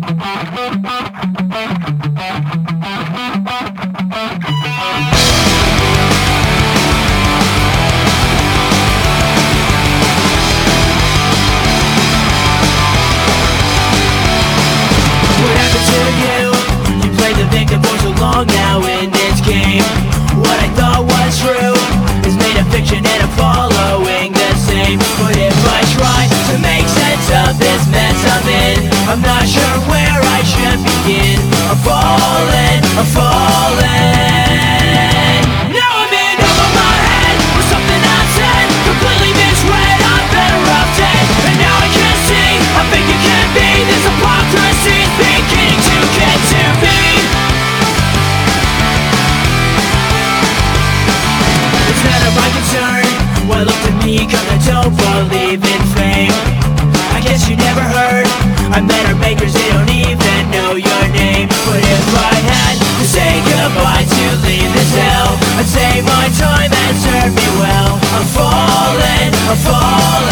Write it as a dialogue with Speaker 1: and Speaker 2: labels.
Speaker 1: What happened to you? You played the victim for so long now. Eh? I'm falling, I'm falling.